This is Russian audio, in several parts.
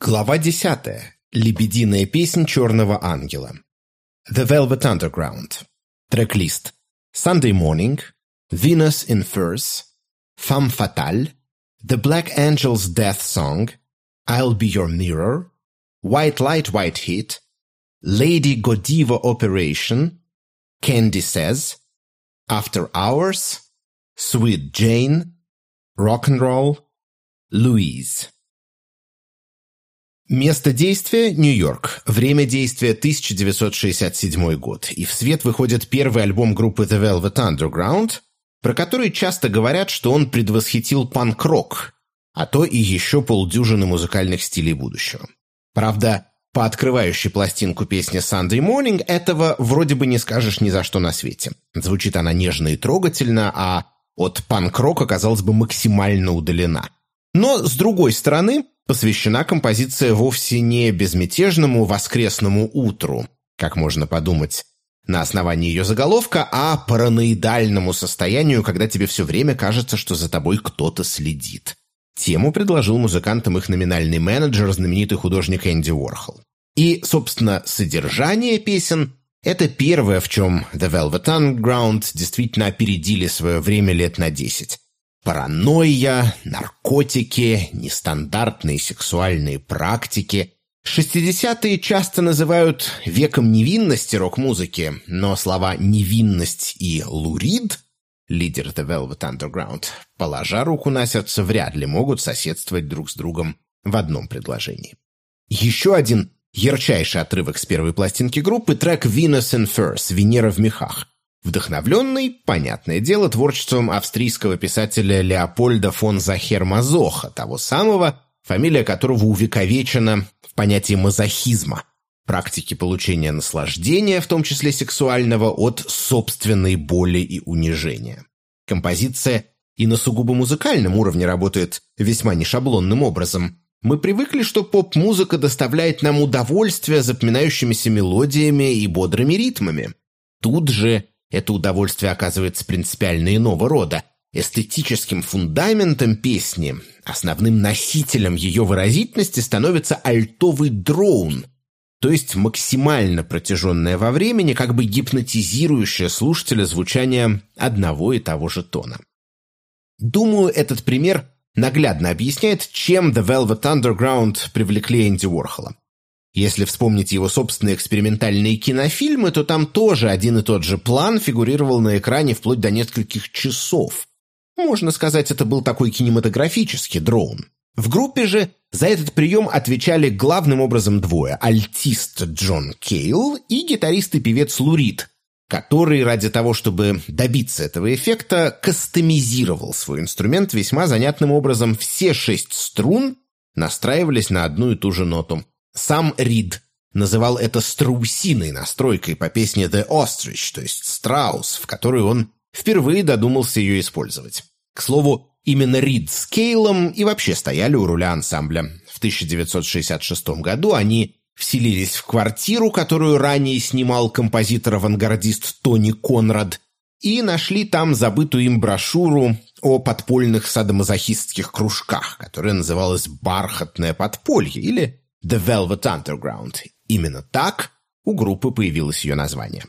Глава 10. Лебединая песнь черного ангела. The Velvet Underground. Трек-лист. Sunday Morning. Venus in Furs. Femme Fatale. The Black Angel's Death Song. I'll Be Your Mirror. White Light, White Heat. Lady Godiva Operation. Candy Says. After Hours. Sweet Jane. Rock and Roll. Louise. Место действия – Нью-Йорк. Время действия – 1967 год. И в свет выходит первый альбом группы The Velvet Underground, про который часто говорят, что он предвосхитил панк-рок, а то и еще полдюжины музыкальных стилей будущего. Правда, по открывающей пластинку песни Sunday Morning этого вроде бы не скажешь ни за что на свете. Звучит она нежно и трогательно, а от панк-рока, казалось бы, максимально удалена. Но, с другой стороны, посвящена композиция вовсе не безмятежному воскресному утру, как можно подумать на основании ее заголовка, а параноидальному состоянию, когда тебе все время кажется, что за тобой кто-то следит. Тему предложил музыкантам их номинальный менеджер, знаменитый художник Энди Уорхол. И, собственно, содержание песен – это первое, в чем The Velvet Underground действительно опередили свое время лет на десять. Паранойя, наркотики, нестандартные сексуальные практики. Шестидесятые часто называют веком невинности рок-музыки, но слова «невинность» и «лурид» лидер The Velvet Underground, положа руку на сердце, вряд ли могут соседствовать друг с другом в одном предложении. Еще один ярчайший отрывок с первой пластинки группы – трек «Venus in Furs» – «Венера в мехах», Вдохновленный, понятное дело, творчеством австрийского писателя Леопольда фон Захер-Мазоха, того самого, фамилия которого увековечена в понятии мазохизма, практики получения наслаждения, в том числе сексуального, от собственной боли и унижения. Композиция и на сугубо музыкальном уровне работает весьма нешаблонным образом. Мы привыкли, что поп-музыка доставляет нам удовольствие запоминающимися мелодиями и бодрыми ритмами. Тут же это удовольствие оказывается принципиально иного рода. Эстетическим фундаментом песни, основным носителем ее выразительности становится альтовый дроун, то есть максимально протяженное во времени, как бы гипнотизирующее слушателя звучание одного и того же тона. Думаю, этот пример наглядно объясняет, чем The Velvet Underground привлекли Энди Уорхола. Если вспомнить его собственные экспериментальные кинофильмы, то там тоже один и тот же план фигурировал на экране вплоть до нескольких часов. Можно сказать, это был такой кинематографический дроун. В группе же за этот прием отвечали главным образом двое – альтист Джон Кейл и гитарист и певец Лурид, который ради того, чтобы добиться этого эффекта, кастомизировал свой инструмент весьма занятным образом. Все шесть струн настраивались на одну и ту же ноту. Сам Рид называл это страусиной настройкой по песне «The Ostrich», то есть «Страус», в которой он впервые додумался ее использовать. К слову, именно Рид с Кейлом и вообще стояли у руля ансамбля. В 1966 году они вселились в квартиру, которую ранее снимал композитор-авангардист Тони Конрад, и нашли там забытую им брошюру о подпольных садомазохистских кружках, которая называлась «Бархатное подполье» или The Velvet Underground. Именно так у группы появилось ее название.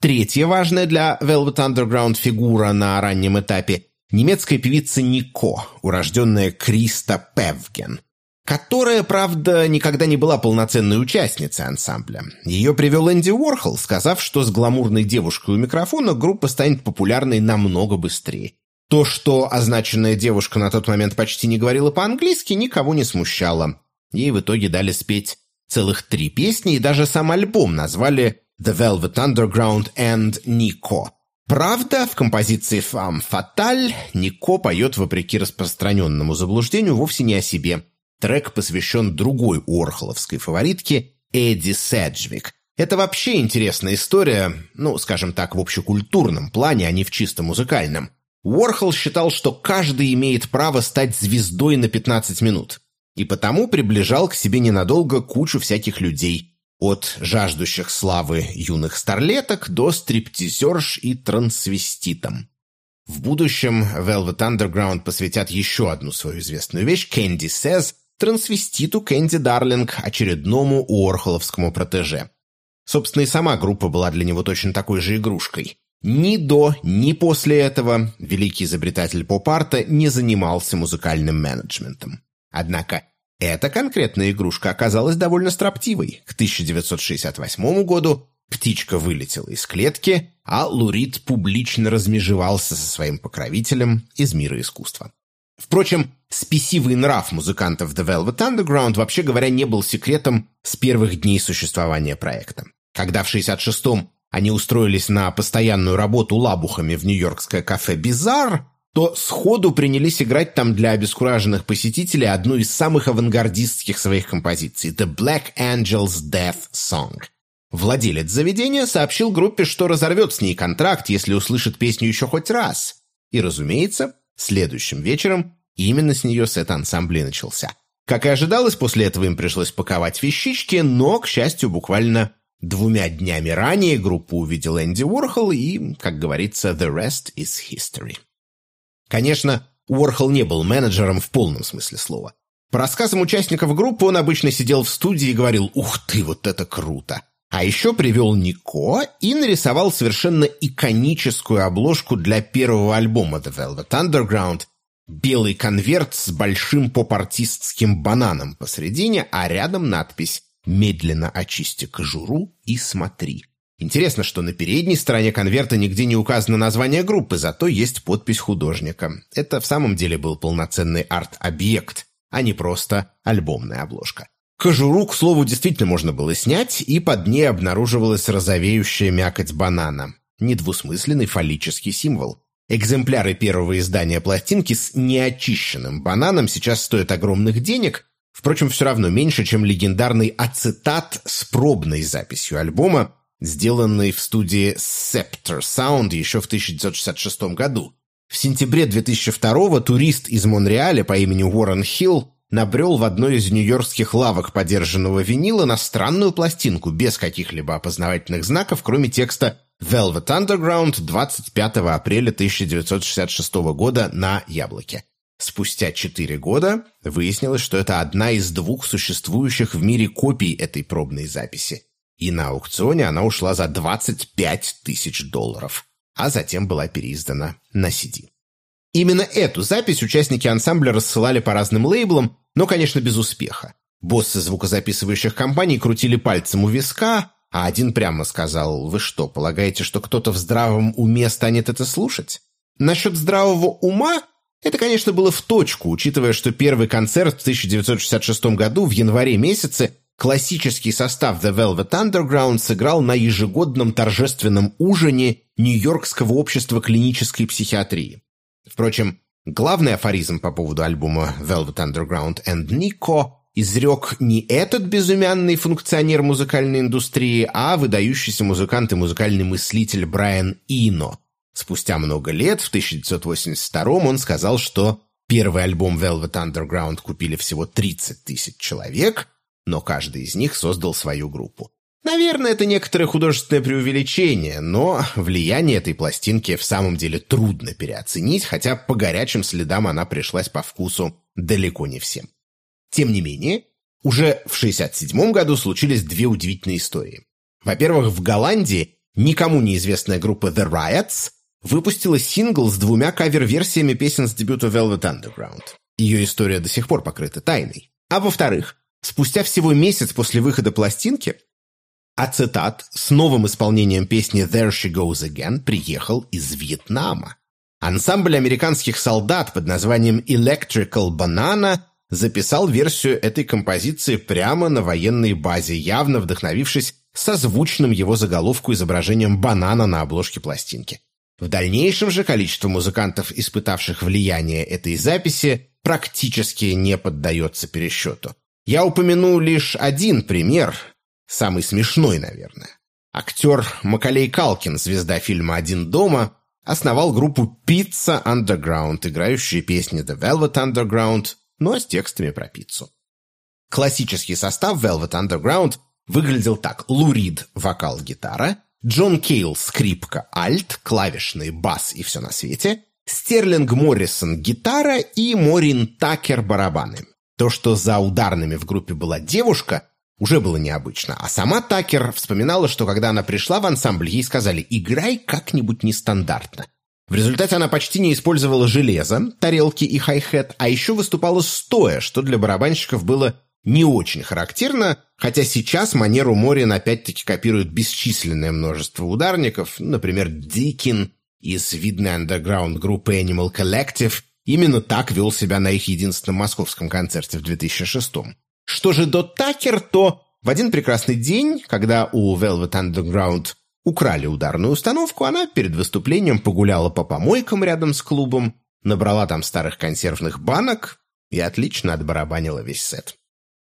Третья важная для Velvet Underground фигура на раннем этапе – немецкая певица Нико, урожденная Криста Певген, которая, правда, никогда не была полноценной участницей ансамбля. Ее привел Энди Уорхол, сказав, что с гламурной девушкой у микрофона группа станет популярной намного быстрее. То, что означенная девушка на тот момент почти не говорила по-английски, никого не смущало. Ей в итоге дали спеть целых три песни и даже сам альбом назвали «The Velvet Underground and Nico». Правда, в композиции «Femme Fatale» Нико поет, вопреки распространенному заблуждению, вовсе не о себе. Трек посвящен другой Уорхоловской фаворитке Эдди Седжвик. Это вообще интересная история, ну, скажем так, в общекультурном плане, а не в чисто музыкальном. Уорхол считал, что каждый имеет право стать звездой на 15 минут и потому приближал к себе ненадолго кучу всяких людей, от жаждущих славы юных старлеток до стриптизерш и трансвеститам. В будущем Velvet Underground посвятят еще одну свою известную вещь «Candy Says», трансвеститу Кэнди Дарлинг, очередному уорхоловскому протеже. Собственно, и сама группа была для него точно такой же игрушкой. Ни до, ни после этого великий изобретатель поп-арта не занимался музыкальным менеджментом. Однако эта конкретная игрушка оказалась довольно строптивой. К 1968 году птичка вылетела из клетки, а Лурид публично размежевался со своим покровителем из мира искусства. Впрочем, спесивый нрав музыкантов The Velvet Underground, вообще говоря, не был секретом с первых дней существования проекта. Когда в 66-м они устроились на постоянную работу лабухами в нью-йоркское кафе «Бизар», то сходу принялись играть там для обескураженных посетителей одну из самых авангардистских своих композиций «The Black Angel's Death Song». Владелец заведения сообщил группе, что разорвет с ней контракт, если услышит песню еще хоть раз. И, разумеется, следующим вечером именно с нее сет ансамбля начался. Как и ожидалось, после этого им пришлось паковать вещички, но, к счастью, буквально двумя днями ранее группу увидел Энди Уорхол и, как говорится, the rest is history. Конечно, Уорхол не был менеджером в полном смысле слова. По рассказам участников группы он обычно сидел в студии и говорил «Ух ты, вот это круто!». А еще привел Нико и нарисовал совершенно иконическую обложку для первого альбома The Velvet Underground белый конверт с большим поп-артистским бананом посредине, а рядом надпись «Медленно очисти кожуру и смотри». Интересно, что на передней стороне конверта нигде не указано название группы, зато есть подпись художника. Это в самом деле был полноценный арт-объект, а не просто альбомная обложка. Кожуру, к слову, действительно можно было снять, и под ней обнаруживалась розовеющая мякоть банана. Недвусмысленный фаллический символ. Экземпляры первого издания пластинки с неочищенным бананом сейчас стоят огромных денег, впрочем, все равно меньше, чем легендарный ацетат с пробной записью альбома, сделанный в студии Scepter Sound еще в 1966 году. В сентябре 2002 турист из Монреаля по имени Уоррен Хилл набрел в одной из нью-йоркских лавок подержанного винила на странную пластинку без каких-либо опознавательных знаков, кроме текста «Velvet Underground» 25 апреля 1966 года на «Яблоке». Спустя четыре года выяснилось, что это одна из двух существующих в мире копий этой пробной записи. И на аукционе она ушла за 25 тысяч долларов, а затем была переиздана на CD. Именно эту запись участники ансамбля рассылали по разным лейблам, но, конечно, без успеха. Боссы звукозаписывающих компаний крутили пальцем у виска, а один прямо сказал, «Вы что, полагаете, что кто-то в здравом уме станет это слушать?» Насчет здравого ума это, конечно, было в точку, учитывая, что первый концерт в 1966 году в январе месяце классический состав The Velvet Underground сыграл на ежегодном торжественном ужине Нью-Йоркского общества клинической психиатрии. Впрочем, главный афоризм по поводу альбома Velvet Underground and Nico изрек не этот безымянный функционер музыкальной индустрии, а выдающийся музыкант и музыкальный мыслитель Брайан Ино. Спустя много лет, в 1982 он сказал, что первый альбом Velvet Underground купили всего 30 тысяч человек, но каждый из них создал свою группу. Наверное, это некоторое художественное преувеличение, но влияние этой пластинки в самом деле трудно переоценить, хотя по горячим следам она пришлась по вкусу далеко не всем. Тем не менее, уже в 1967 году случились две удивительные истории. Во-первых, в Голландии никому неизвестная группа The Riots выпустила сингл с двумя кавер-версиями песен с дебюта Velvet Underground. Ее история до сих пор покрыта тайной. А во-вторых, спустя всего месяц после выхода пластинки, ацетат с новым исполнением песни «There She Goes Again» приехал из Вьетнама. Ансамбль американских солдат под названием Electrical Banana записал версию этой композиции прямо на военной базе, явно вдохновившись созвучным его заголовку изображением банана на обложке пластинки. В дальнейшем же количество музыкантов, испытавших влияние этой записи, практически не поддается пересчету. Я упомяну лишь один пример, самый смешной, наверное. Актер Макалей Калкин, звезда фильма «Один дома», основал группу Pizza Underground, играющую песни The Velvet Underground, но с текстами про пиццу. Классический состав Velvet Underground выглядел так. Лу Рид – вокал-гитара, Джон Кейл – скрипка, альт, клавишный, бас и все на свете, Стерлинг Моррисон – гитара и Морин Такер – барабаны. То, что за ударными в группе была девушка, уже было необычно. А сама Такер вспоминала, что когда она пришла в ансамбль, ей сказали «играй как-нибудь нестандартно». В результате она почти не использовала железо, тарелки и хай-хет, а еще выступала стоя, что для барабанщиков было не очень характерно, хотя сейчас манеру Морин опять-таки копирует бесчисленное множество ударников, например, Дикин из видной андерграунд-группы Animal Collective именно так вел себя на их единственном московском концерте в 2006 -м. Что же до Такер, то в один прекрасный день, когда у Velvet Underground украли ударную установку, она перед выступлением погуляла по помойкам рядом с клубом, набрала там старых консервных банок и отлично отбарабанила весь сет.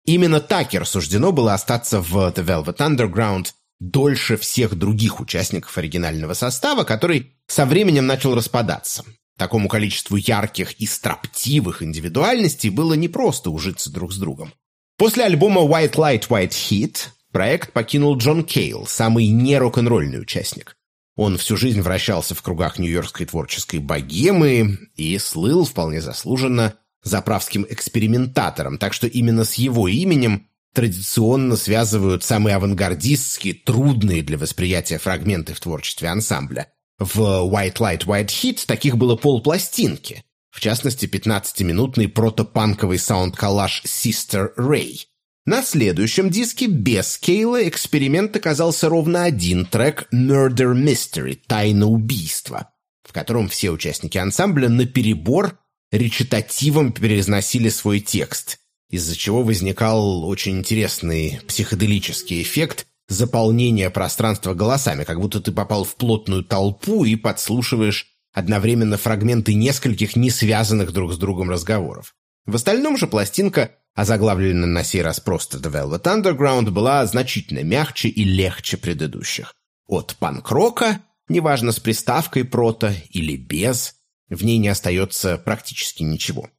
Именно Такер суждено было остаться в The Velvet Underground дольше всех других участников оригинального состава, который со временем начал распадаться. Такому количеству ярких и строптивых индивидуальностей было непросто ужиться друг с другом. После альбома White Light, White Heat проект покинул Джон Кейл, самый не рок-н-ролльный участник. Он всю жизнь вращался в кругах нью-йоркской творческой богемы и слыл вполне заслуженно заправским экспериментатором, так что именно с его именем традиционно связывают самые авангардистские, трудные для восприятия фрагменты в творчестве ансамбля. В White Light, White Heat таких было полпластинки, в частности, 15-минутный протопанковый саунд-коллаж Sister Ray. На следующем диске без Кейла эксперимент оказался ровно один трек Murder Mystery – Тайна убийства, в котором все участники ансамбля наперебор речитативом переизносили свой текст, из-за чего возникал очень интересный психоделический эффект заполнения пространства голосами, как будто ты попал в плотную толпу и подслушиваешь одновременно фрагменты нескольких не связанных друг с другом разговоров. В остальном же пластинка, озаглавленная на сей раз просто The Velvet Underground, была значительно мягче и легче предыдущих. От панк-рока, неважно с приставкой прото или без, в ней не остается практически ничего.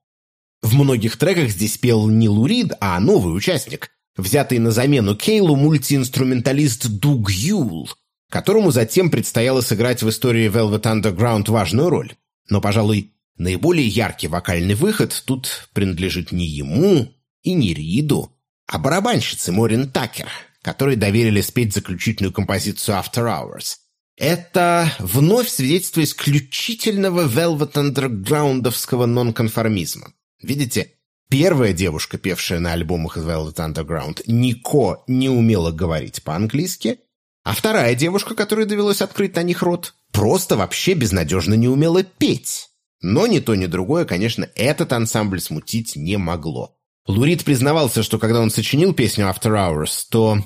В многих треках здесь пел не Лурид, а новый участник, взятый на замену Кейлу мультиинструменталист Дуг Юл, которому затем предстояло сыграть в истории Velvet Underground важную роль. Но, пожалуй, наиболее яркий вокальный выход тут принадлежит не ему и не Риду, а барабанщице Морин Такер, которой доверили спеть заключительную композицию After Hours – это вновь свидетельство исключительного Velvet Undergroundовского нонконформизма. Видите, первая девушка, певшая на альбомах из Velvet Underground, Нико не умела говорить по-английски, а вторая девушка, которой довелось открыть на них рот, просто вообще безнадежно не умела петь. Но ни то, ни другое, конечно, этот ансамбль смутить не могло. Лурид признавался, что когда он сочинил песню After Hours, то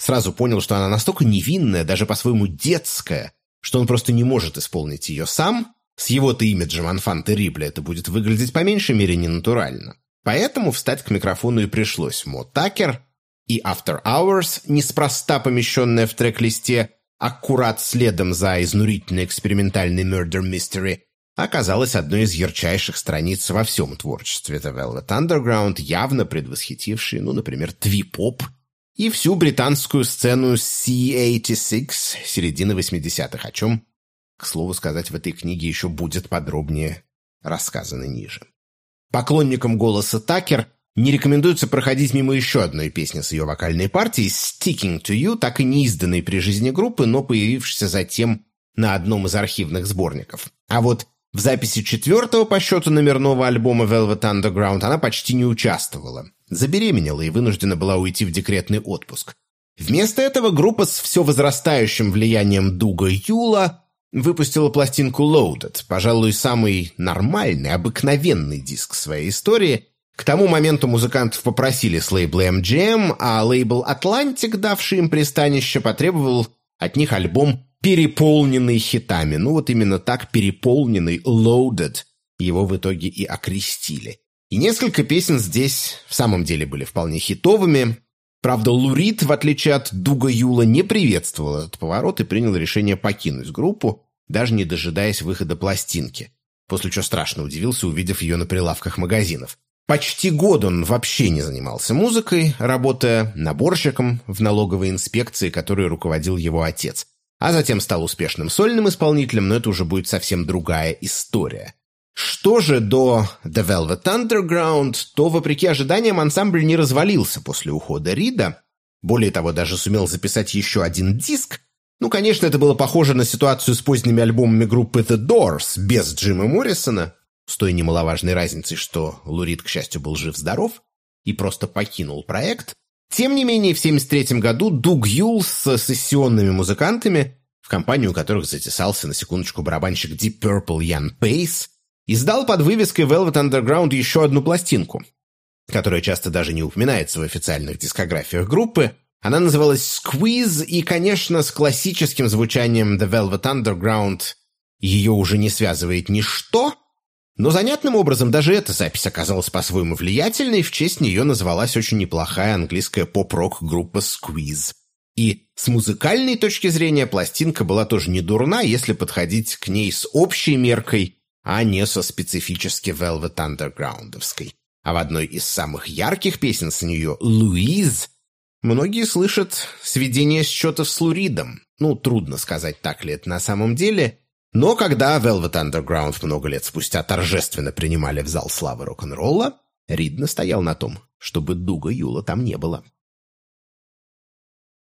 Сразу понял, что она настолько невинная, даже по-своему детская, что он просто не может исполнить ее сам. С его-то имиджем Анфан Террибля это будет выглядеть по меньшей мере ненатурально. Поэтому встать к микрофону и пришлось Мо Такер, и After Hours, неспроста помещенная в трек-листе, аккурат следом за изнурительной экспериментальной Murder Mystery, оказалась одной из ярчайших страниц во всем творчестве The Velvet Underground, явно предвосхитившей, ну, например, твип-поп и всю британскую сцену C-86 середины 80-х, о чем, к слову сказать, в этой книге еще будет подробнее рассказано ниже. Поклонникам голоса Такер не рекомендуется проходить мимо еще одной песни с ее вокальной партией «Sticking to You», так и не изданной при жизни группы, но появившейся затем на одном из архивных сборников. А вот в записи четвертого по счету номерного альбома Velvet Underground она почти не участвовала забеременела и вынуждена была уйти в декретный отпуск. Вместо этого группа с все возрастающим влиянием Дуга Юла выпустила пластинку Loaded, пожалуй, самый нормальный, обыкновенный диск своей истории. К тому моменту музыкантов попросили с лейбла MGM, а лейбл Atlantic, давший им пристанище, потребовал от них альбом, переполненный хитами. Ну вот именно так переполненный, Loaded, его в итоге и окрестили. И несколько песен здесь в самом деле были вполне хитовыми. Правда, Лурид, в отличие от Дуга Юла, не приветствовал этот поворот и принял решение покинуть группу, даже не дожидаясь выхода пластинки. После чего страшно удивился, увидев ее на прилавках магазинов. Почти год он вообще не занимался музыкой, работая наборщиком в налоговой инспекции, которой руководил его отец. А затем стал успешным сольным исполнителем, но это уже будет совсем другая история. Что же до The Velvet Underground, то, вопреки ожиданиям, ансамбль не развалился после ухода Рида. Более того, даже сумел записать еще один диск. Ну, конечно, это было похоже на ситуацию с поздними альбомами группы The Doors без Джима Моррисона, с той немаловажной разницей, что Лурид, к счастью, был жив-здоров и просто покинул проект. Тем не менее, в 1973 году Дуг Юл с сессионными музыкантами, в компанию которых затесался на секундочку барабанщик Deep Purple Ян Пейс, издал под вывеской Velvet Underground еще одну пластинку, которая часто даже не упоминается в официальных дискографиях группы. Она называлась Squeeze, и, конечно, с классическим звучанием The Velvet Underground ее уже не связывает ничто, но занятным образом даже эта запись оказалась по-своему влиятельной, в честь нее назвалась очень неплохая английская поп-рок группа Squeeze. И с музыкальной точки зрения пластинка была тоже не дурна, если подходить к ней с общей меркой, а не со специфически Velvet Undergroundовской. А в одной из самых ярких песен с нее, «Луиз», многие слышат сведение счетов с Луридом. Ну, трудно сказать, так ли это на самом деле, но когда Velvet Underground много лет спустя торжественно принимали в зал славы рок-н-ролла, Рид настоял на том, чтобы Дуга Юла там не было.